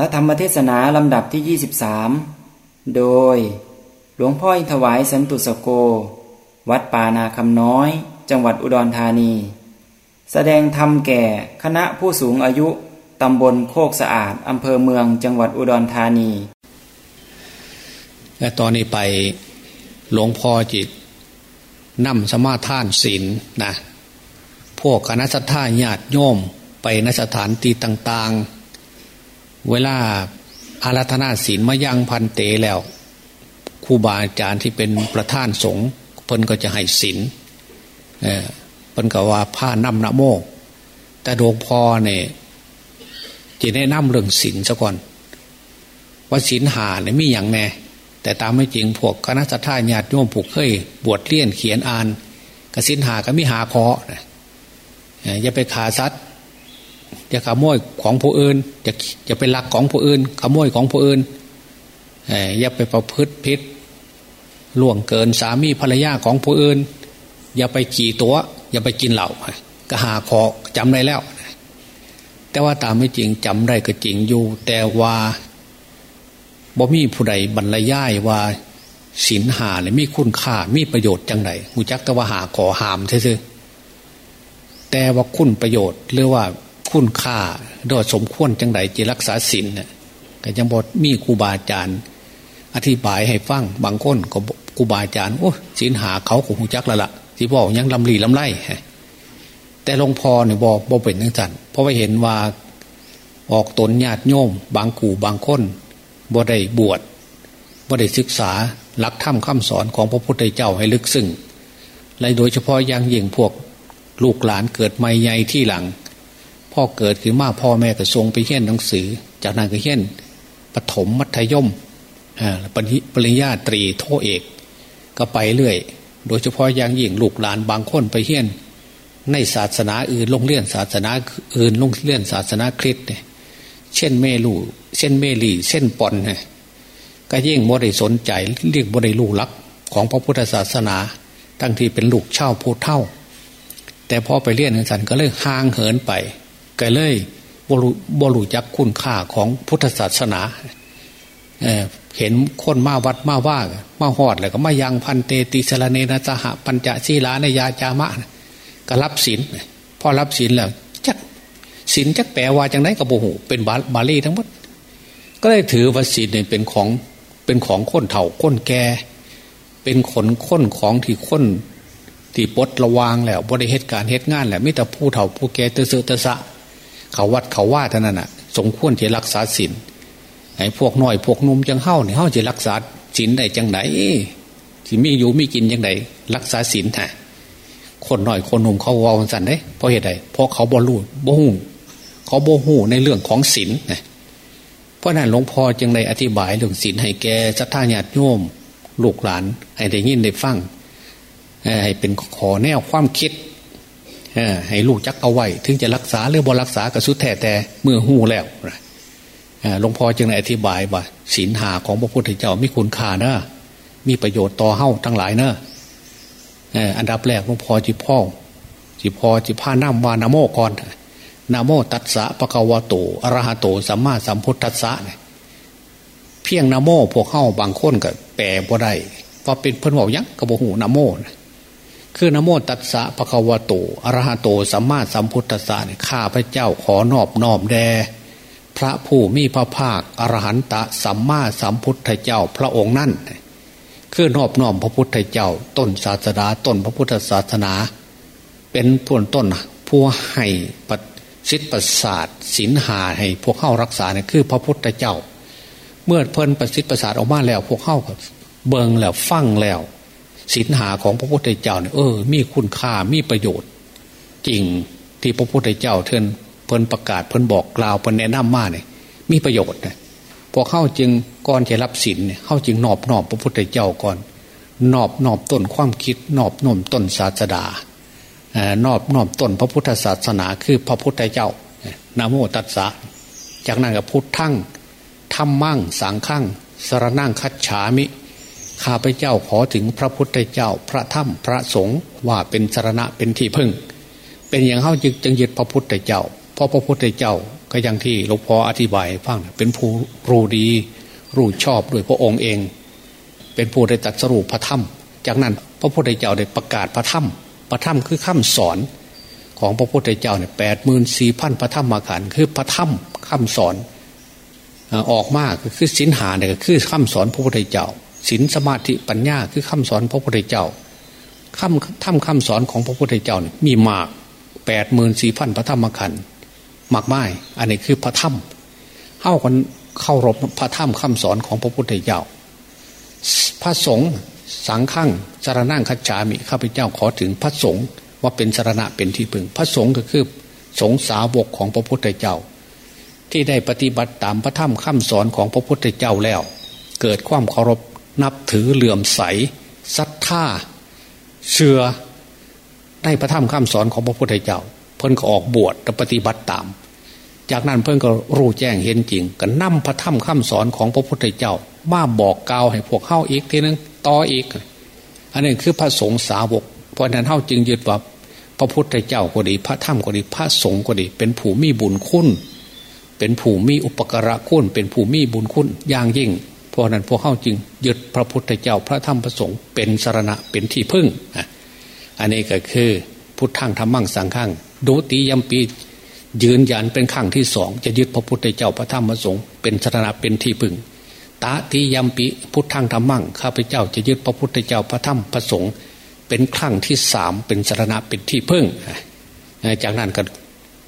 ระธรรมเทศนาลำดับที่ 23 โดย หลวงพ่ออินทวายสันตุสโก วัดป่านาคำน้อย จังหวัดอุดรธานี แสดงธรรมแก่คณะผู้สูงอายุตำบลโคกสะอาดอำเภอเมืองจังหวัดอุดรธานี และตอนนี้ไปหลวงพ่อจิตนำสมาทานศีลนะพวกคณะสัตยาญาติโยมไปนสถานที่ต่างๆ เวลาอาราธนาศีลมายังพันเตแล้วครูบาอาจารย์ที่เป็นประธานสงฆ์เพิ่นก็จะให้ศีลเเพิ่นก็ว่าผ้านำนะโมก แต่หลวงพ่อเนี่ยจะแนะนำเรื่องศีลซะก่อน ว่าศีลหาเนี่ยมีอย่างแน่แต่ตามไม่จริงพวกคณะสัตยาญาติโยมผูกเคยบวชเลี่ยนเขียนอ่านกสินหาก็มีหาเคอนะอย่าไปขาซัด อย่าขโมยของผู้อื่นอย่าอย่าไปลักของผู้อื่นขโมยของผู้อื่นอย่าไปประพฤติพิษล่วงเกินสามีภรรยาของผู้อื่น อย่าไปขี่ตัว อย่าไปกินเหล้าก็หาคอจำได้แล้ว แต่ว่าตามไม่จริงจำได้ก็จริงอยู่ แต่ว่าบ่มีผู้ใดบรรยายว่าศีลหาเนี่ยมีคุณค่ามีประโยชน์จังไดหูจักแต่ว่าหาขอหามเซื่อแต่ว่าคุณประโยชน์หรือว่า คุณค่าโดสมควรจังไดจะรักษาศีลเนี่ยก็ยังบอมีครูบาอาจารย์ อธิบายให้ฟังบางคนก็ครูบาอาจารย์โอ้ศีลหาเขาของหูจักแล้วละ่ะที่บอกยังลำลีลำไรแต่หลวงพ่อเนี่ยบอกบอกเป็นทั้งสันเพราะว่าเห็นว่าออกตนญาติโยม บางกูบางคนบ่ได้บวชบ่ได้ศึกษาหลักธรรมคำสอนของพระพุทธเจ้าให้ลึกซึ้งและโดยเฉพาะยังยิ่งพวกลูกหลานเกิดไม่ใหญ่ที่หลัง พ่อเกิดขึ้นมาพ่อแม่ก็ทรงไปเขียนหนังสือ จากนั้นก็เขียนปฐมมัธยมปริญญาตรีโทเอก ก็ไปเรื่อย โดยเฉพาะยังยิ่งลูกหลานบางคนไปเขียน ในศาสนาอื่นลงเลี่ยนศาสนาอื่นลงเลี่ยนศาสนาคริสต์เนี่ยเช่นเมลูเช่นเมลีเช่นปอนไงก็ยิ่งบ่ได้สนใจเรียกบ่ได้ลูกลักของพระพุทธศาสนา ทั้งที่เป็นลูกเช่าโพเท่า แต่พอไปเรียนสันก็เลยห่างเหินไป ก็เลยบรูบรูจักคุณค่าของพุทธศาสนาเเห็นคนมาวัดมาว่ามาหอดแล้วก็มายังพันเตติสลเนนะสหปัญจศีลานยาจามะก็รับศีลพอรับศีลแล้วศีลจักแปลว่าจังไดกับโบหูเป็นบาบาลีทั้งหมด ก็เลยถือว่าศีลเนี่ยเป็นของเป็นของค้นเถ่าค้นแก่ เป็นขนค้นของที่ค้นที่ปดระวางแล้วบริเหตุการเหตุงานแหละไม่แต่ผู้เถ่าผู้แก่เตอเสตสะ เขาวัดเขาว่าเท่านั้นอะ สมควรจะรักษาศีลไอ้พวกน้อยพวกนุ่มจังเข้าเนี่ยเข้าจะรักษาศีลได้จังไหนที่มีอยู่มีกินยังไงรักษาศีลฮะคนหน่อยคนหนุ่มเขาว่าสันได้เพราะเหตุใดเพราะเขาบอลูบ่หูเขาโบหูในเรื่องของศีลนะเพราะนั้นหลวงพ่อจึงได้อธิบายเรื่องศีลให้แกสัทธาญาติโยมลูกหลาน ให้ได้ยินได้ฟังให้เป็นขอแนวความคิด ให้ลูกจักเอาไว้ ถึงจะรักษาหรือบรักษากระสุดแท้แต่เมื่อหูแล้วหลวงพ่อจึงได้อธิบายว่าศีลหาของพระพุทธเจ้ามีคุณค่านะมีประโยชน์ต่อเฮ้าทั้งหลายเนอะอันดับแรกหลวงพ่อจีพ่อจีพ่อจีผ้าน้ำวานาโมก่อนนาโมตัสสะปะกวะโตอรหะโตสัมมาสัมพุทธัสสะเนี่ยเพียงนาโมพวกเข้าบางคนก็แปลบ่ได้พอเป็นเพิ่นบอกยังกระโบหูนาโมนะ คือนโมตัสสะปะกวะโตอรหะโตสัมมาสัมพุทธัสสะเนี่ยข้าพระเจ้าขอนอบน้อมแด่พระผู้มีพระภาคอรหันตะสัมมาสัมพุทธเจ้าพระองค์นั่นคือนอบน้อมพระพุทธเจ้า ต้นศาสนาต้นพระพุทธศาสนา เป็นผลต้นผู้ให้ปสิทธิประสาทสินหาให้พวกเข้ารักษาเนี่ยคือพระพุทธเจ้า เมื่อเพิ่นประสิทธิประสาทออกมาแล้ว พวกเข้าเบิงแล้วฟังแล้ว สินหาของพระพุทธเจ้าเนี่ยเออ มีคุณค่ามีประโยชน์ จริงที่พระพุทธเจ้าเทินเพิ่นประกาศเพิ่นบอกกล่าวเพิ่นแนะนำมาเนี่ยมีประโยชน์นะพวกเข้าจึงก่อนจะรับสินเนี่ยเข้าจึงนอบนอบพระพุทธเจ้าก่อน นอบนอบต้นความคิด นอบนมต้นศาสดานอบนอบต้นพระพุทธศาสนาคือพระพุทธเจ้านาโมตัสสะจากนั้นก็พุทธังธรรมั่งสังฆังสรนั่งคัจฉามิ ข้าพเจ้าขอถึงพระพุทธเจ้าพระธรรมพระสงฆ์ว่าเป็นสรณะเป็นที่พึ่ง เป็นอย่างเขาจึงจึงยึดพระพุทธเจ้า เพราะพระพุทธเจ้าก็ยังที่หลวงพ่ออธิบายฟังเป็นผู้รู้ดีรู้ชอบด้วยพระองค์เอง เป็นผู้ได้ตัดสรุปพระธรรม จากนั้นพระพุทธเจ้าได้ประกาศพระธรรม พระธรรมคือคำสอนของพระพุทธเจ้าเนี่ยแปดหมื่นสี่พันพระธรรมมาขันคือพระธรรมคำสอนออกมาคือสินหาเนี่ยคือคำสอนพระพุทธเจ้า สินสมาธิปัญญาคือคำสอนพระพุทธเจ้าคำทำคำสอนของพระพุทธเจ้าเนี่ยมีมากแปดหมื่นสี่พันพระธรรมขันธ์มากไม้อันนี้คือพระธรรมเข้ากันเข้ารบพระธรรมคำสอนของพระพุทธเจ้าพระสงฆ์สังฆังสารนั่งคัจฉามิข้าพเจ้าขอถึงพระสงฆ์ว่าเป็นสารณะเป็นที่พึง พระสงฆ์ก็คือสงสาวกของพระพุทธเจ้า ที่ได้ปฏิบัติตามพระธรรมคำสอนของพระพุทธเจ้าแล้ว เกิดความเคารพ นับถือเหลื่อมใสศรัทธาเชื่อได้พระธรรมคำสอนของพระพุทธเจ้า เพิ่นก็ออกบวชปฏิบัติตาม จากนั้นเพิ่นก็รู้แจ้งเห็นจริง ก็นำพระธรรมคำสอนของพระพุทธเจ้า มาบอกกล่าวให้พวกเข้าอีกทีนึงต่ออีก อันนี้คือพระสงฆ์สาวก เพราะนั้นเข้าจึงยึดว่าพระพุทธเจ้าก็ดี พระธรรมก็ดี พระสงฆ์ก็ดี เป็นผู้มีบุญคุณเป็นผู้มีอุปการะคุณเป็นผู้มีบุญคุณอย่างยิ่ง เพราะนั้นพวกเข้าจึงยึดพระพุทธเจ้าพระธรรมพระสงฆ์เป็นสารณะเป็นที่พึ่ง อันนี้ก็คือพุทธังธรรมังสังฆังดูติยมปียืนยันเป็นขั้งที่สองจะยึดพระพุทธเจ้าพระธรรมพระสงฆ์เป็นสารณะเป็นที่พึ่งตาติยมปีพุทธังธรรมังข้าพเจ้าจะยึดพระพุทธเจ้าพระธรรมพระสงฆ์เป็นครั้งที่สามเป็นสารณะเป็นที่พึ่ง จากนั้นก็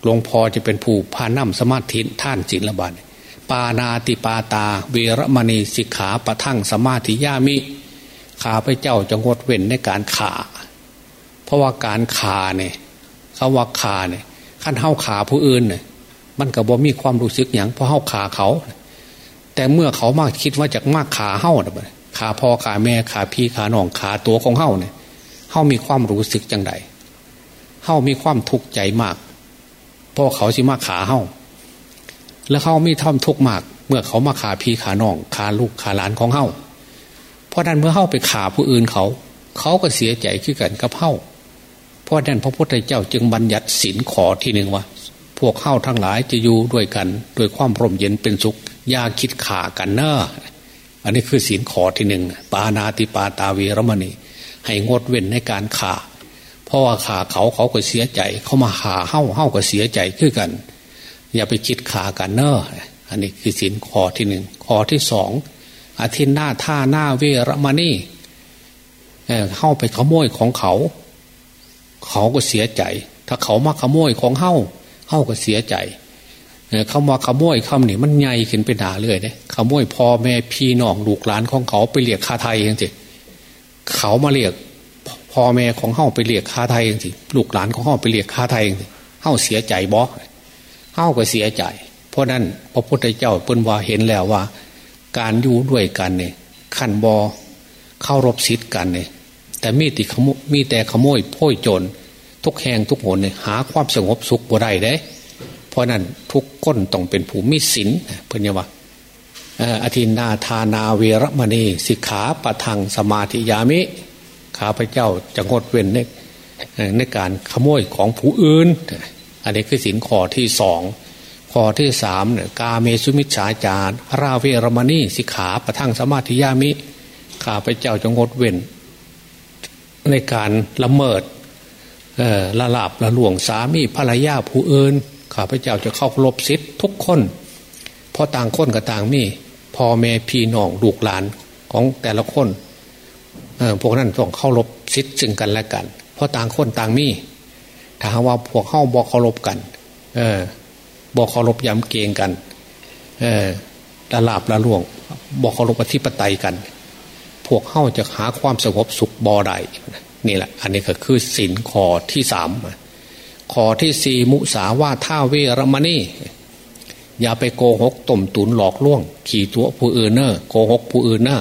หลวงพ่อจะเป็นผู้พานั่มสมาธิท่านจิลบาล ปานาติปาตา เวรมณีสิกขาปะทั่งสมาธิยามิข้าพเจ้าจะงดเว้นในการขา เพราะว่าการขาเนี่ยเขาว่าขาเนี่ยขั้นเท้าขาผู้อื่นเนี่ยมันก็บ่มีความรู้สึกอย่างเพราะเท้าขาเขา แต่เมื่อเขามากคิดว่าจากมากขาเท้าเนี่ยขาพ่อขาแม่ขาพี่ขาน้องขาตัวของเท้าเนี่ยเท้ามีความรู้สึกจังใดเท้ามีความทุกข์ใจมากเพราะเขาสิมาขาเท้า แล้วเขามีท่อมทุกมาก เมื่อเขามาขาพี่ขาน้องขาลูกขาหลานของเท้าเพราะนั้นเมื่อเท้าไปขาผู้อื่นเขา เขาก็เสียใจขึ้นกันกับเท้าราะนั้นพระพุทธเจ้าจึงบัญญัติศีลขอที่หนึ่งว่าพวกเข้าทั้งหลายจะอยู่ด้วยกันด้วยความร่มเย็นเป็นสุขอย่าคิดขากันเนอะอันนี้คือศีลขอที่หนึ่งปานาติปาตาเวรมณีให้งดเว้นในการขาเพราะว่าขาเขาเขาก็เสียใจ เขามาขาเข้าเข้าก็เสียใจขึ้นกัน อย่าไปคิดขากันเนอะอันนี้คือศีลขอที่หนึ่งขอที่สองอาทิตย์หน้าท่าหน้าเวรมณีเข้าไปขโมยของเขา เขาก็เสียใจ ถ้าเขามาขโมยของเฮ้าเฮ้าก็เสียใจเขามาขโมยคำนี่มันใหญ่ขึ้นไปหนาเลยเนี่ยขโมยพ่อแม่พี่น้องลูกหลานของเขาไปเรียกคาไทยยังสิเขามาเรียกพ่อแม่ของเฮ้าไปเรียกคาไทยยังสิลูกหลานของเฮ้าไปเรียกคาไทยยังสิเฮ้าเสียใจบอ เฮ้าก็เสียใจ เพราะนั้นพระพุทธเจ้าเปิ้นว่าเห็นแล้วว่า การอยู่ด้วยกันเนี่ยขันบอเข้ารบสิทธิ์กันเนี่ยแต่มีติขโมมีแต่ขโมยพ่อยโจรทุกแห่งทุกหนเนี่ยหาความสงบสุขบ่ได้เด้เพราะนั้นทุกก้นต้องเป็นผู้มีศีลเพื่อนว่าอธินาทานาเวรมณีสิกขาปะทังสมาธิยามิ ข้าพเจ้าจะงดเว้นในในการขโมยของผู้อื่น อันนี้คือสินข้อที่สองข้อที่สามเนี่ยกาเมสุมิชฌาจารราเวรมณีสิกขาประทังสมาธิยามิข้าพเจ้าจะงดเว้น ในการละเมิดละลาบละหลวงสามีภรรยาผู้อื่นข้าพเจ้าจะเข้ารบสิทธิ์ทุกคนเพราะต่างคนกับต่างมีพ่อแม่พี่น้องลูกหลานของแต่ละคนพวกนั้นต้องเข้ารบสิทธิ์ซึ่งกันและกัน เพราะต่างคนต่างมี ถ้าว่าพวกเข้าบอกเคารพกัน เออบอกเคารพยำเกงกัน เออละลาบละหลวง บอกเคารพอธิปไตยกัน พวกเข้าจะหาความสงบสุขบ่อใดนี่แหละ อันนี้ก็คือสินข้อที่สามข้อที่สี่มุสาว่าท่าเวรมณีอย่าไปโกหกต้มตุนหลอกล่วง ขี่ตัวผู้อื่นเนอะโกหกผู้อื่นเนอะ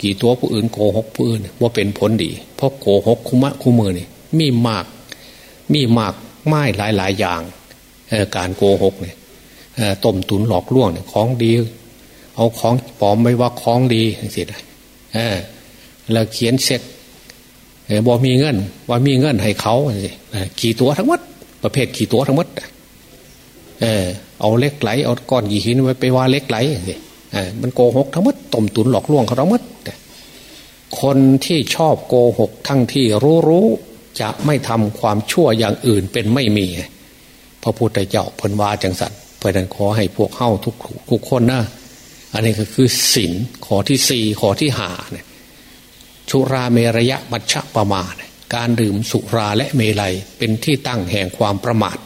ขี่ตัวผู้อื่นโกหกผู้อื่นว่าเป็นผลดี เพราะโกหกคุมะคุมือนี่มีมาก มีมากไม้หลายหลายอย่างการโกหกเนี่ยต้มตุนหลอกลวงเนี่ยของดี เอาของปลอมไม่ว่าของดีสิแล้วเขียนเสร็จบอมีเงิน ว่ามีเงินให้เขาสิขี่ตัวทั้งหมดประเภทขี่ตัวทั้งหมดเออเอาเล็กไหลเอาก้อนกี่หินไว้ไปว่าเล็กไหลสิมันโกหกทั้งหมดต้มตุนหลอกลวงเขาทั้งหมดคนที่ชอบโกหกทั้งที่รู้รู้ จะไม่ทำความชั่วอย่างอื่นเป็นไม่มี พระพุทธเจ้าพนวาจังสัตว์เพราะนั้นขอให้พวกเข้าทุกทุกคนนะอันนี้ก็คือศีลขอที่สี่ขอที่หาเนี่ยชุราเมรยะมัชฌะประมาณการดื่มสุราและเมลัยเป็นที่ตั้งแห่งความประมาท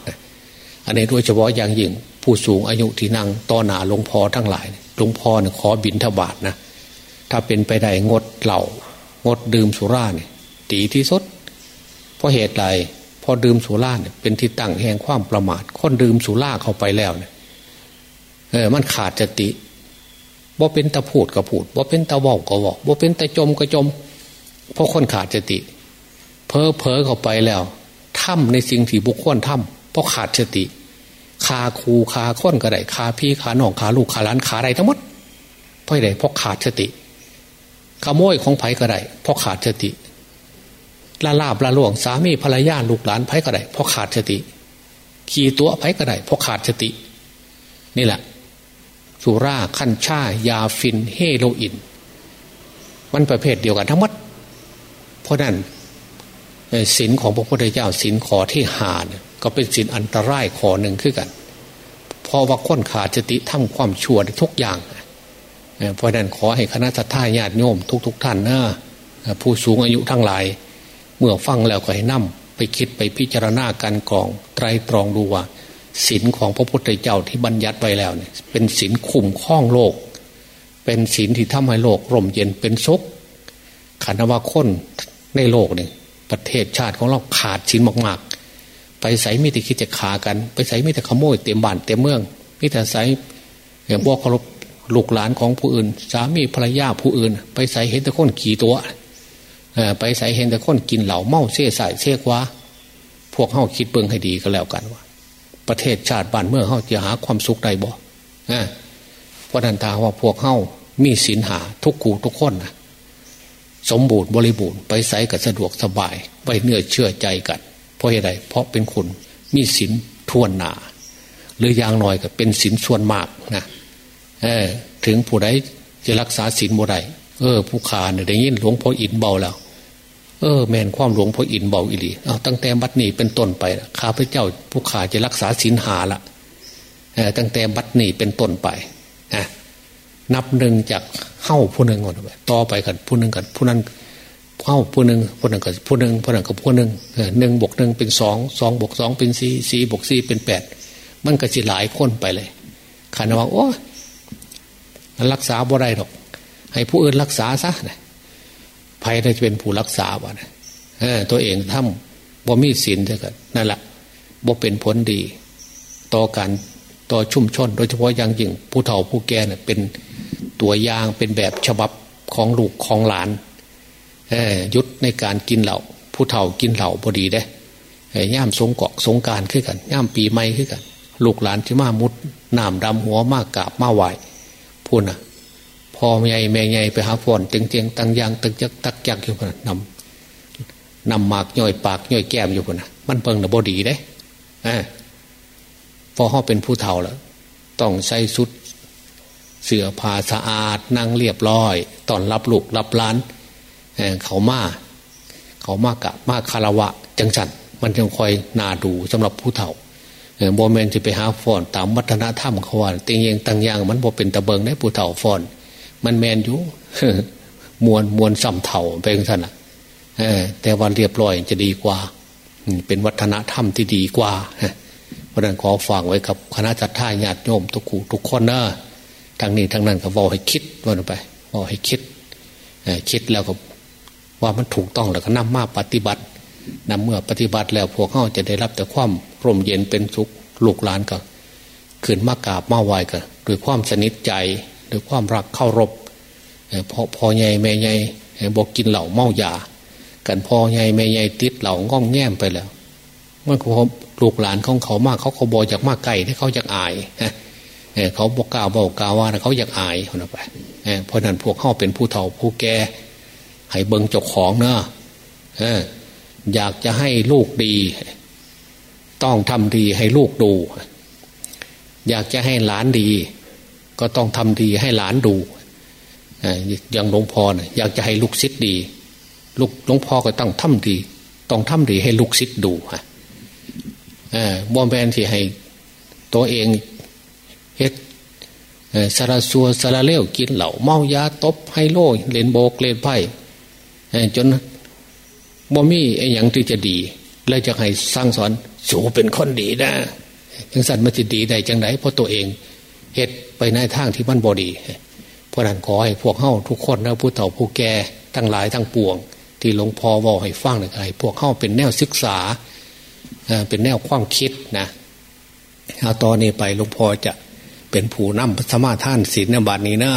อันนี้โดยเฉพาะอย่างยิ่งผู้สูงอายุที่นั่งต่อหนาหลวงพ่อทั้งหลายหลวงพ่อเนี่ยขอบินทบาทนะถ้าเป็นไปได้งดเหล่างดดื่มสุราเนี่ยดีที่สุด เพราะเหตุใดพอดื่มสุราเนี่ยเป็นที่ตั้งแห่งความประมาทคนดื่มสุราเข้าไปแล้วเนี่ยเออมันขาดจติบ่เป็นตะพูดก็พูดบ่เป็นตะบอกก็บอกบ่เป็นตะจมก็จม เพราะคนขาดจติ เพอเพอเข้าไปแล้วทำในสิ่งที่บุคคลทำเพราะขาดสติคาครูคาค้นก็ได้คาพี่ขาหนองขาลูกขาล้านขาอะไรทั้งหมดเพราะอะไรเพราะขาดสติขโมยของไผ่ก็ได้เพราะขาดสติ ละลาบละล่วงสามีภรรยาลูกหลานไผ่ก็ได้เพราะขาดสติ ขี่ตัวไผ่ก็ได้เพราะขาดสติ นี่แหละ สุราขั้นชายาฟินเฮโรอีนมันประเภทเดียวกันทั้งหมด เพราะนั้นศีลของพระพุทธเจ้าศีลขอที่หาเนี่ยก็เป็นศีลอันตรายขอหนึ่งขึ้นกันเพราะว่าค้นขาดสติทำความชั่วทุกอย่างเพราะนั้นขอให้คณะทาญาติโยมทุก ๆทท่านนะผู้สูงอายุทั้งหลาย เมื่อฟังแล้วก็ให้นั่มไปคิดไปพิจารณาการกรองไตรตรองดูว่าศีลของพระพุทธเจ้าที่บัญญัติไว้แล้วเนี่ยเป็นศีลคุ้มข้องโลก เป็นศีลที่ทำให้โลกร่มเย็นเป็นสุขขันว่าคนในโลกเนี่ยประเทศชาติของเราขาดศีลมากๆ ไปใส่มิตรคิดจะขากัน ไปใส่มิตรขโมยเต็มบ้านเต็มเมืองมิตรใส่อย่างพวกเคารพลูกหลานของผู้อื่น สามีภรรยาผู้อื่น ไปใส่เห็นแต่คนขี่ตัว ไปใส่เห็นแต่คนกินเหล่าเมาเสียใส่เสียกว่า พวกเข้าคิดเบิ่งให้ดีก็แล้วกันว่า ประเทศชาติบ้านเมืองเข้าจะหาความสุขได้บ่เพราะนันทาว่าพวกเข้ามีศีลหาทุกกูทุกคนนะสมบูรณ์บริบูรณ์ไปใส่กับสะดวกสบายไปเนื้อเชื่อใจกัน เพราะเหตุใดเพราะเป็นคนมีศีลทวนหนา หรืออย่างน้อยก็เป็นศีลส่วนมากนะเอถึงผู้ใดจะรักษาศีลบ่ได้ เออ ผู้ขาเนี่ยได้ยินหลวงพ่ออินเบาแล้ว เออ แมนความหลวงพ่ออินเบาอิลีเอาตั้งแต่บัดนี้เป็นต้นไปข้าพเจ้า ผู้ขาจะรักษาศีลหาละเออตั้งแต่บัดนี้เป็นต้นไปนะนับหนึ่งจากเข้าผู้หนึ่งก่อนต่อไปกันผู้หนึ่งกันผู้นั้นเข้าผู้หนึ่งผู้หนึ่งกับผู้หนึ่งผู้หนึ่งกับผู้หนึ่งหนึ่งบวกหนึ่งเป็นสองสองบวกสองเป็นสี่สี่บวกสี่เป็นแปดมันก็จะหลายคนไปเลยขันว่าโอ้รักษาบ่ได้หรอก ให้ผู้อื่นรักษาซะนะภัยจะเป็นผู้รักษาบ่นะตัวเองทำบ่มีศีลเท่ากันนั่นแหละบ่เป็นผลดี ต่อการต่อชุ่มชน โดยเฉพาะอย่างยิ่งผู้เฒ่าผู้แก่เนี่ยเป็นตัวอย่างเป็นแบบฉบับของลูกของหลานยุดในการกินเหล่าผู้เฒ่ากินเหล่าพอดีได้ย่ามสงเกาะสงการขึ้นกันย่ามปีใหม่ขึ้นกัน ลูกหลานที่มามุดน้ำดำหัวมากกาบมาไหวพูดนะ พอใหญ่แม่ใหญ่ไปหาฝนเจียงเจียงตังยางตึกจักตักจักอยู่คนนำนำหมากย่อยปากย่อยแก้มอยู่คนนะมันเปิงนะบอดีได้พอเขาเป็นผู้เฒ่าแล้วต้องใส่สุดเสื้อผ้าสะอาดนั่งเรียบร้อยตอนรับลูกรับล้านเขามาเขามากะมากคารวะ จังสันมันจึงคอยนาดูสำหรับผู้เฒ่าโมเมนจะไปหาฟอนตามวัฒนธรรมเขาว่าเตียงยังตังยางมันบ่เป็นตะเบิงได้ผู้เฒ่าฟอน มันแมนอยู่มวนมวนสัมเถ่าเป็นท่านอะแต่วันเรียบร้อยจะดีกว่า เป็นวัฒนธรรมที่ดีกว่าเพราะนั้นขอฝากไว้กับคณะจัดท่าญาติโยมทุกคู่ทุกคนนะทางนี้ทางนั้นก็บอกให้คิดวันไปบอกให้คิดคิดแล้วก็ว่ามันถูกต้องแล้วก็นำมาปฏิบัตินำเมื่อปฏิบัติแล้วพวกเขาจะได้รับแต่ความร่มเย็นเป็นสุขลูกหลานก็ขึ้นมากราบมาไหว้กันด้วยความสนิทใจ ด้วยความรักเข้ารบพอพอใหญ่แม่ใหญ่บอกกินเหล่าเมายากันพอใหญ่แม่ใหญ่ติดเหล่าง่องแง่มไปแล้วเมื่อเขาลูกหลานของเขามากเขาเขาบอกจากมากไก่ที่เขาอยากอายเขาบอกกล่าวบอกกล่าวว่าเขาอยากอายคนไปเพราะนั้นพวกเขาเป็นผู้เฒ่าผู้แก่ให้เบิงเจ้าของเนอะอยากจะให้ลูกดี ต้องทำดีให้ลูกดู อยากจะให้หลานดี ก็ต้องทำดีให้หลานดูอย่างหลวงพ่อนี่ยอยากจะให้ลูกศิษย์ดีลูกหลวงพ่อก็ต้องทำดี ต้องทำดีให้ลูกศิษย์ดูฮะบอมแบนที่ให้ ตัวเองเฮ็ดสารสัวสารเลี้ยวกินเหล่าเมายาตบไฮโลเล่นโบกเล่นไพ่จนบ่มีไอ้อย่างที่จะดีเลยจะให้สร้างสอนสูเป็นคนดีนะจังสันมันจะดีได้จังไหนเพราะตัวเอง เฮ็ดไปในทางที่มันบอดี เพราะนั้นขอให้พวกเฮ้าทุกคนนะผู้เฒ่าผู้แก่ทั้งหลายทั้งปวง ที่หลวงพ่อบอกให้ฟังนะให้พวกเฮ้าเป็นแนวศึกษาเป็นแนวความคิดนะเอาตอนนี้ไปหลวงพ่อจะเป็นผู้นำสมาท่านศีลในบัดนี้นะ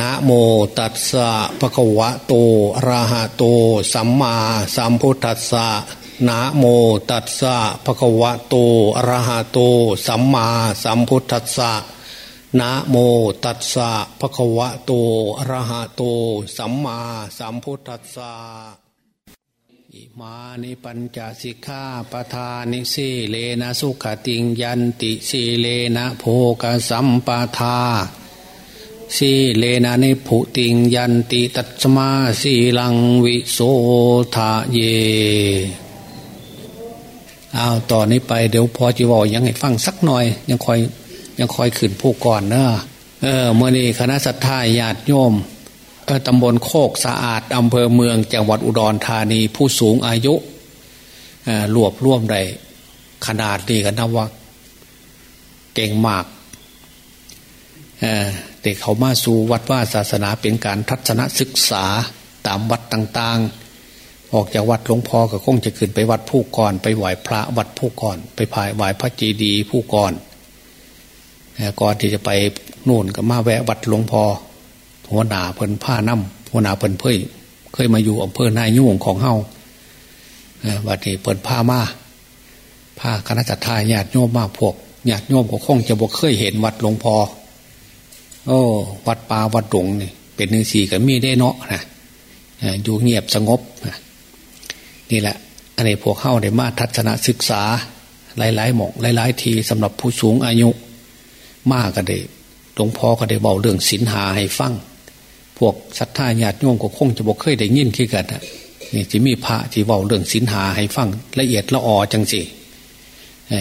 นะโมตัสสะภะคะวะโตอะระหะโต สัมมาสัมพุทธัสสะ นะโมตัสสะภะคะวะโตอะระหะโต สัมมาสัมพุทธัสสะนะโมตัสสะภะคะวะโตอะระหะโต สัมมาสัมพุทธัสสะอิมานิปัญจสิกขาปทานิสีเลนะสุขติงยันติสีเลนะโภกสัมปทาสีเลนะนิพุติงยันติตัตมาสีลังวิโสทะเย เอาต่อนนี้ไปเดี๋ยวพอจีวอยังให้ฟังสักหน่อย ยังคอยยังคอยขึ้นผู้ก่อนเนอะเออเมื่อนี้คณะสัตยาญาติโยมตำบลโคกสะอาดอำเภอเมืองจังหวัดอุดรธานีผู้สูงอายุรวบร่วมได้ขนาดดีกันนะว่าเก่งมากเด็กเขามาสู่วัดว่าศาสนาเป็นการทัศนศึกษาตามวัดต่างๆ ออกจากวัดหลวงพ่อก็คงจะขึ้นไปวัดผู้ก่อน ไปไหว้พระวัดผู้ก่อน ไปพายไหว้พระจีดีผู้ก่อนก่อนที่จะไปนู่นก็มาแวะวัดหลวงพ่อหัวหนาเพิ่นผ้าน้ำหัวหนาเพิ่นเพ่ยเคยมาอยู่อำเภอนายยุ่งของเฮาวัดนี้เพิ่นผ้ามาผ้าคณะจัตตาญาติโยมมาพวกญาติโยมก็คงจะบอกเคยเห็นวัดหลวงพ่อโอ้วัดป่าวัดหลงนี่เป็นหนึ่งสี่กับมีได้เนาะนะอยู่เงียบสงบนี่ นี่แหละ อันนี้พวกเข้าได้มาทัศนศึกษา หลายๆหมอกหลาย ๆ ทีสำหรับผู้สูงอายุ มากก็ได้หลวงพ่อก็ได้บอกเรื่องศีลหาให้ฟังพวกศรัทธาญาติโยมก็คงจะบอกเคยได้ยินขี้กันนี่จะมีพระที่บอกเรื่องศีลหาให้ฟังละเอียดละออจังสิ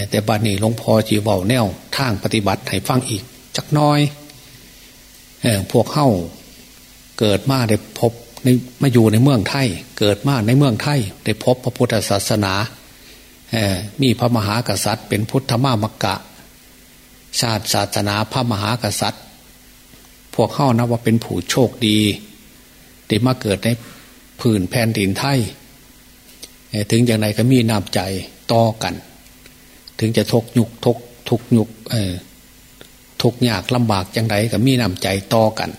แต่บัดนี้หลวงพ่อจีบอกแนวทางปฏิบัติให้ฟังอีก จักน้อยพวกเข้าเกิดมาได้พบ ในมาอยู่ในเมืองไทย เกิดมาในเมืองไทย ได้พบพระพุทธศาสนามีพระมหากษัตริย์ เป็นพุทธมามกะ ชาติศาสนาพระมหากษัตริย์ พวกเข้านะว่าเป็นผู้โชคดีได้มาเกิดในพื้นแผ่นดินไทยถึงอย่างไรก็มีน้ำใจต่อกัน ถึงจะทกยุกทกทุกยุกทุกยากลำบากจังไรกับมีน้ำใจต่อกัน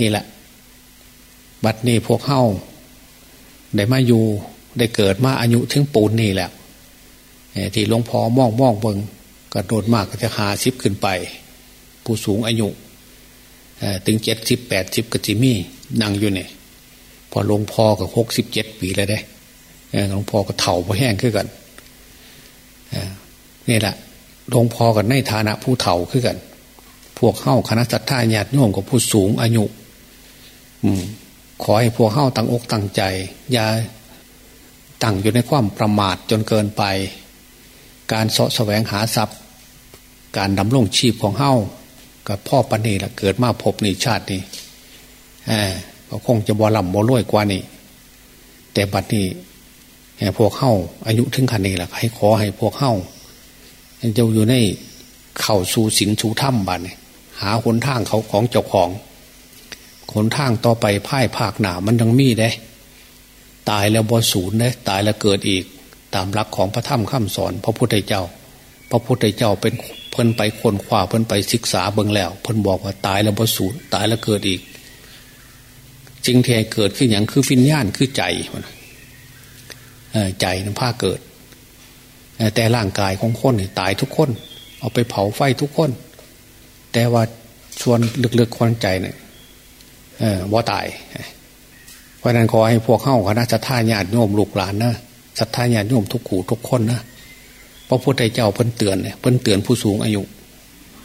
นี่แหละ บัดนี้พวกเข้าได้มาอยู่ได้เกิดมาอายุถึงปูนนี่แหละที่หลวงพ่อมองมองเบิงกระโดดมากก็จะหาซิบขึ้นไป ผู้สูงอายุถึงเจ็ดสิบแปดสิบกจิมีนั่งอยู่เนี่ยพอหลวงพ่อก็หกสิบเจ็ดปีเลยได้หลวงพ่อก็เถ่าพอแห้งขึ้นกันนี่แหละหลวงพ่อกันในฐานะผู้เฒ่าขึ้นกัน พวกเข้าคณะสัตยาญาติโยมกับผู้สูงอายุ อืม ขอให้พวกเข้าตั้งอกตั้งใจ อย่าตั้งอยู่ในความประมาทจนเกินไป การเสาะแสวงหาทรัพย์ การดำรงชีพของเข้ากับพ่อปณีละเกิดมาพบในชาตินี้ก็คงจะบวลำบวรวยกว่านี้แต่บัดนี้พวกเข้าอายุถึงขนาดนี้ละให้ขอให้พวกเข้าจะอยู่ในเข่าสู่สินสู่ถ้ำบัดนหาหนทางเขาของเจ้าของ หนทางต่อไปพ่ายภาคหนามันยังมีได้ ตายแล้วบสูญได้ตายแล้วเกิดอีก ตามหลักของพระธรรมคำสอน พระพุทธเจ้า พระพุทธเจ้าเป็นเพิ่นไปคนขวาเพิ่นไปศึกษาเบิ่งแล้ว เพิ่นบอกว่าตายแล้วบสูญตายแล้วเกิดอีกจริงแท้เกิดขึ้นอย่างคือฟิญญาณคือใจใจนั้นผ้าเกิด แต่ร่างกายของคนตายทุกคน เอาไปเผาไฟทุกคน แต่ว่าชวนลึกๆคนใจเนี่ย ว่าตาย เพราะนั้นขอให้พวกเข้าคณะสัตยาญาติโยมลูกหลานนะสัตยาญาติโยมทุกขู่ทุกคนนะพระพุทธเจ้าเพิ่นเตือนเนี่ยเพิ่นเตือนผู้สูงอายุ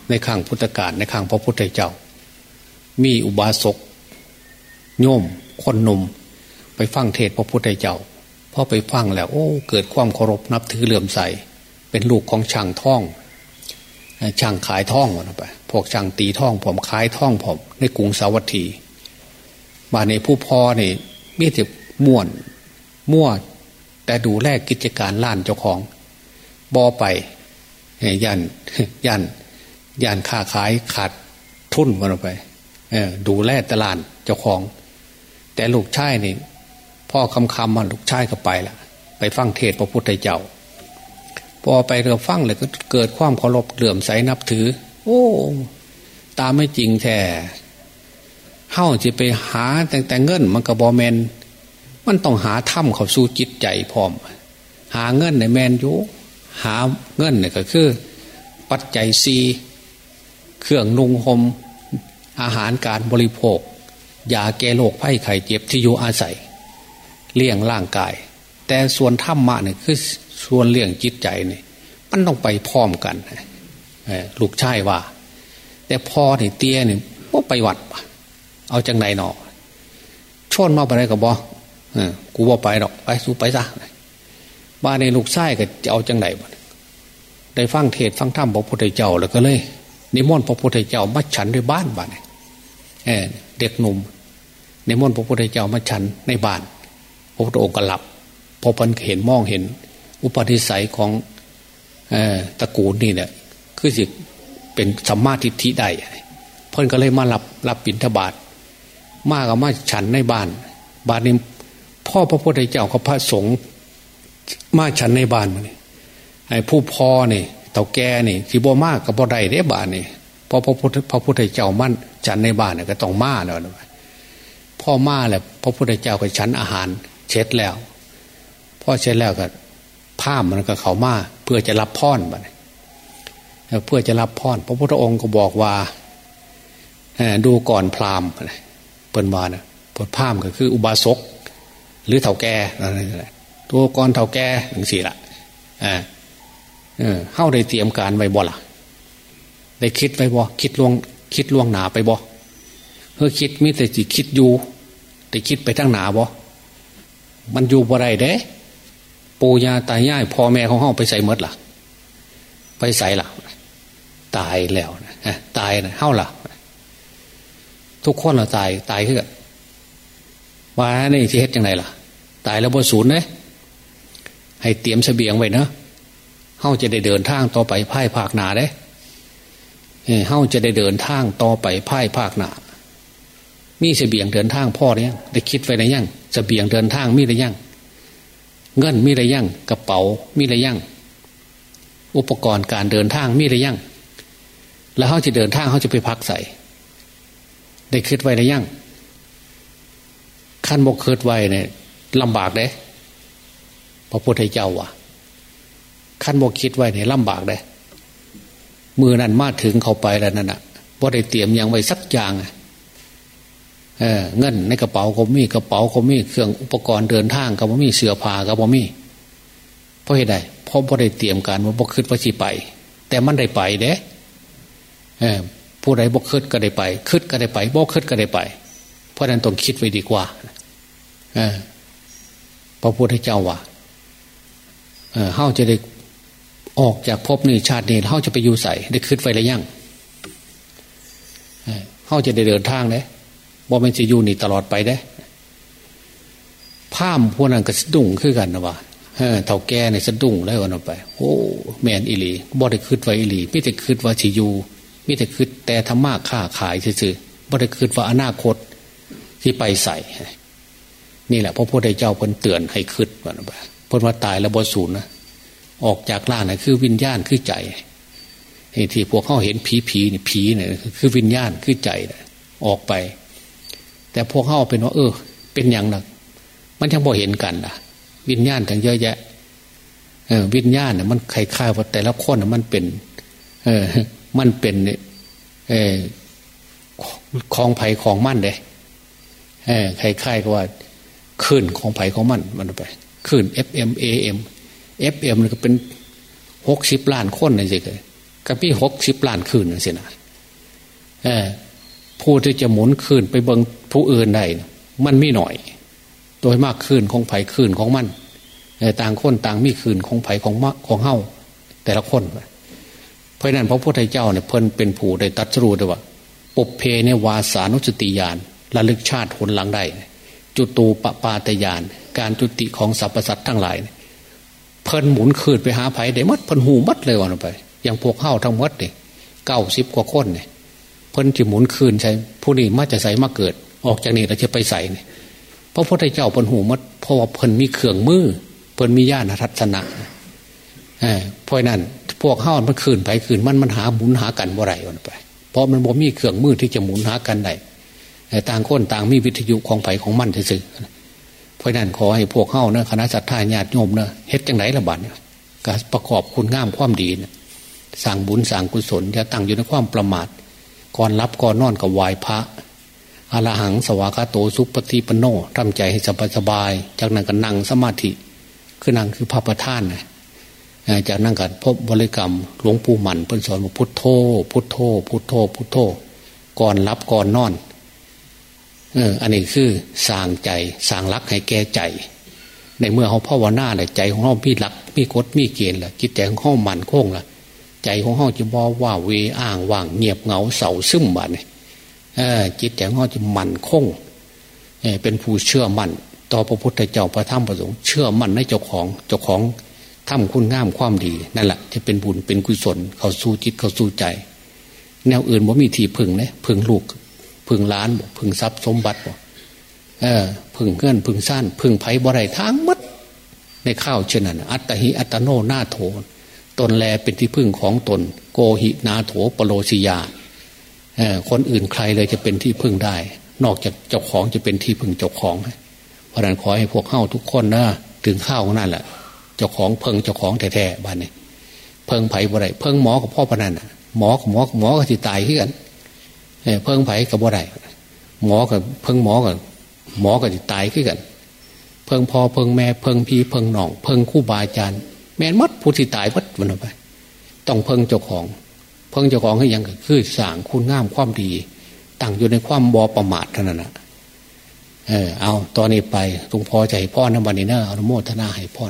ในข้างพุทธกาลในข้างพระพุทธเจ้า มีอุบาสกโยมคนหนุ่ม ไปฟังเทศพระพุทธเจ้าพอไปฟังแล้ว โอ้ เกิดความเคารพนับถือเลื่อมใส เป็นลูกของช่างท่องช่างขายท่องไปพวกช่างตีท่องผมขายท่องผมในกรุงสาวัตถี มาในผู้พ่อนี่มีแต่ม่วนมั่วแต่ดูแลกิจการล้านเจ้าของบอไปยันยันยันค้าขายขาดทุนมันไปดูแลตลาดเจ้าของ แต่ลูกชายนี่ พ่อคำคำมันลูกชายก็ไปละไปฟังเทศพระพุทธเจ้า พอไปเรือฟังเลยก็เกิดความเคารพเหลื่อมใสนับถือ โอ้ ตามไม่จริงแท้ เฮ้าจะไปหาแต่แต่เงินมันกับบอแมนมันต้องหาถ้ำเขาสู้จิตใจพร้อม หาเงินในแมนยุหาเงินเนี่ยก็คือ ปัจจัยซีเครื่องนุ่งหมอาหารการบริโภคยาแก้โรคไข้ไข้เจ็บที่อยู่อาศัย เลี้ยงร่างกาย แต่ส่วนธรรมะเนี่ยคือส่วนเลี้ยงจิตใจเนี่ยมันต้องไปพร้อมกันลูกชายว่า แต่พอเนี่ยเตี้ยเนี่ยว่ไปวัด เอาจังไหนหนอชนมาไปไหนกับบอกูว่าไปหรอกไปสู้ไปซะมานในลูกชายก็จะเอาจังไหนบ่ได้ฟังเทศฟังธรรมพระพุทธเจ้าแล้วก็เลย นิมนต์พระพุทธเจ้ามาฉันด้วยบ้านบ้านเเด็กหนุ่มนิมนต์พระพุทธเจ้ามาฉันในบ้าน พระพุทธองค์ก็หลับพอพันเห็นมองเห็น อุปนิสัยของตระกูลนี่เนี่ยคือสิเป็นสัมมาทิฏฐิได้เพิ่นก็เลยมาหลับหลับปินทบาท มากกับมาฉันในบ้าน บ้านนี้พ่อพระพุทธเจ้ากับพระสงฆ์มาฉันในบ้านมาเนี่ยไอ้ผู้พ่อนี่เต่าแก่นี่ที่บ่มากกับบ่ได้เด้บ้านนี่พอพระพุทธพระพุทธเจ้ามั่นฉันในบ้านเนี่ยก็ต้องมาเนาะพ่อมาแหละพระพุทธเจ้าก็ฉันอาหาร เช็ดแล้วพ่อเช็ดแล้วก็ผ้ามันก็เขามาเพื่อจะรับพรบ้านเพื่อจะรับพรพระพุทธองค์ก็บอกว่าดูก่อนพราหมณ์ เปิ่นมานะพระพราหมก็คืออุบาสกหรือเถ่าแก่อะไรตัวกรเถ่าแก่ถึงสี่ละอ่าเออเข้าได้เตรียมการไว้บ่ล่ะ ได้คิดไว้บ่คิดล่วง คิดล่วงหนาไปบ่เพื่อคิดมิแต่จิคิดอยู่แต่คิดไปทั้งหนาบ่มันอยู่บ่ได้เด้ปูยาตายายพ่อแม่ของห้องไปใส่มดล่ะ ไปใส่ล่ะ ตายแล้วนะตายนะเฮ้าล่ะ ทุกคนเราตายตายคือว่านี่ที่เฮ็ดยังไงล่ะ ตายแล้วบนศูนย์เลยให้เตรียมเสบียงไว้เนะเฮาจะได้เดินทางต่อไปพ่ายภาคหนาได้เฮาจะได้เดินทางต่อไปพ่ายภาคหนามีเสบียงเดินทางพ่อเนี่ยได้คิดไว้ในยังเสบียงเดินทางมีอะไรยังเงินมีอะไรยังกระเป๋ามีอะไรยังอุปกรณ์การเดินทางมีอะไรยังแล้วเขาจะเดินทางเขาจะไปพักใส่ ได้คิดไว้ในยังขั้นบกเคิดไว้เนี่ยลำบากเด้พระพุทธเจ้าว่ะขั้นบกคิดไว้เนี่ยลำบากเด้มือนั่นมาถึงเขาไปแล้วนั่นอะว่าได้เตรียมยังไว้สักอย่างเออเงินในกระเป๋าก็มีกระเป๋าก็มีเครื่องอุปกรณ์เดินทางก็บ่มีเสื้อผ้าก็บ่มีเพราะเหตุใดเพราะบ่ได้เตรียมการว่าบกคิดว่าสิไป แต่มันได้ไปเด้เออ ผู้ใดบกคิดก็ได้ไปคิดก็ได้ไปบกคิดก็ได้ไป เพราะนั้นต้องคิดไว้ดีกว่าพระพุทธเจ้าว่าเฮาจะได้ออกจากภพนี้ชาตินี้เฮาจะไปอยู่ใส่ได้คืดไฟอะไรยั่งเฮาจะได้เดินทางเลยบ่มันจะอยู่นี่ตลอดไปได้ผ้ามพวกนั้นก็สะดุ้งขึ้นกันนะวะเท่าแก่ในสะดุ้งแล้วกันไป โอ้แมนอิลีบ่ได้คืดไว้อิลีไม่ได้คืดว่าสิอยู่ ม่ได้คืดแต่ธรรมะค้าขายซื่อๆบ่ได้คืดว่าอนาคตที่ไปใส่ นี่แหละพระพุทธเจ้าเพิ่นเตือนให้คืดว่าเพิ่นว่าตายแล้วบสูนนะออกจากร่างนะคือวิญญาณคือใจที่พวกเขาเห็นผีผีนี่ผีเนี่ยคือวิญญาณคือใจนะออกไป แต่พวกเขาเป็นว่า เออ เป็นอย่างนักมันยังพอเห็นกันนะวิญญาณทั้งเยอะแยะ เออ วิญญาณเนี่ยมันคล้ายๆว่าแต่ละคนมันเป็น เออ มันเป็นเออของไผ่ของมั่นเลยเออคล้ายๆกับว่าขึ้นของไผ่ของมันมันไปขึ้น FM AM FM นี่ก็เป็นหกสิบล้านคนนี่สิเลยก็มีหกสิบล้านคืนสินะเออผู้ที่จะหมุนคืนไปเบิงผู้อื่นได้มันไม่หน่อย โดยมากคืนของไผ่คืนของมันต่างคนต่างมีคืนของไผ่ของมะของเฮ้าแต่ละคน ราะนั้นพระพุทธเจ้าเนี่ยเพิ่นเป็นผู้ได้ตัดสู้ด้วยว่าปุเพเนวาสานุสติยานระลึกชาติหนหลังได้จุตูปปาตยาน การจุติของสรรพสัตว์ทั้งหลาย เพิ่นหมุนคืนไปหาไผ่ได้มัดเพิ่นหูมัดเลยวันไป อย่างพวกเข้าทั้งมัดเนี่ยเก้าสิบกว่าคนเนี่ยเพิ่นจะหมุนคืนใช่ผู้นี้มาจะใส่มาเกิด ออกจากนี้เราจะไปใส่เนี่ยพระพุทธเจ้าเพิ่นหูมัดเพราะว่าเพิ่นมีเครื่องมือเพิ่นมีญาณทัศนะเพราะนั้น วกเข้ามันคืนไปคืนมันมันหาหมุนหากันว่าไรวันไปเพราะมันบ่มีเครื่องมือที่จะหมุนหากันได้ต่างคนต่างมีวิทยุของไผ่ของมันซื่อเพราะนั้นขอให้พวกเข้าเนะคณะสัตยาญาติโยมเนะเฮ็ดจังไหนละบาดเนี่ยก็ประกอบคุณงามความดีนะสั่งบุญสั่งกุศลจะตั้งอยู่ในความประมาทก่อนรับก่อนนอนกับวายพระอรหังสวากาโตสุปฏิปโนทำใจให้สบายสบาย จากนั้นก็นั่งสมาธิคือนั่งคือพระประธานนะ จากนั่งกันพบบริกรรมหลวงปู่หมันเพิ่นสอนว่าพุทโธพุทโธพุทโธพุทโธก่อนรับก่อนนอนเอออันนี้คือสร้างใจสร้างรักให้แก่ใจ ในเมื่อเขาภาวนาเนี่ยใจของเขามีหลักมีกฎมีเกณฑ์ละจิตใจของเขามันคงละใจของเขาจะบอว่าเวอ้างว่างเงียบเหงาเสาซึมบ้านเนี่ยจิตใจของเขาจะมันคงเป็นผู้เชื่อมั่น ต่อพระพุทธเจ้าพระธรรมพระสงฆ์เชื่อมั่นในเจ้าของเจ้าของ ทำคุณงามความดีนั่นแหละจะเป็นบุญเป็นกุศล เขาสู้จิตเขาสู้ใจ แนวอื่นว่ามีทีพึ่งเนี่ยพึ่งลูกพึ่งล้านพึ่งทรัพย์สมบัติบอกเออพึ่งเงื่อนพึ่งสั้นพึ่งไผ่บ่ไรทางมัดในข้าวเช่นนั้นอัตหิอัตโนนาโถตนแลเป็นที่พึ่งของตน โกหินาโถปโลชิยาเออคนอื่นใครเลยจะเป็นที่พึ่งได้ นอกจากเจ้าของจะเป็นที่พึ่งเจ้าของเพราะนั้นขอให้พวกเข้าทุกคนนะถึงข้าวนั่นแหละ เจ้าของเพิงเจ้าของแท้ๆบ้านนี้เพิงไผ่บ่ไรเพิงหมอกับพ่อพนันหมอกับหมอหมอก็จะตายขึ้นเพิ่งไผ่กับบ่ได้หมอกับเพิ่งหมอกับหมอกับตายขึ้นกันเพิ่งพ่อเพิ่งแม่เพิ่งพี่เพิ่งน้อง เพิ่งคู่บาอาจารย์แม่นมัดผู้ที่ตายมัดมันไป ต้องเพิ่งเจ้าของ เพิ่งเจ้าของให้ยังคือสั่งคุณงามความดีตั้งอยู่ในความบอประมาทเท่านั้นนะเออเอาตอนนี้ไปตรงพอใจพ่อน้ำวันนี้นะอนุโมทนาให้พ่อ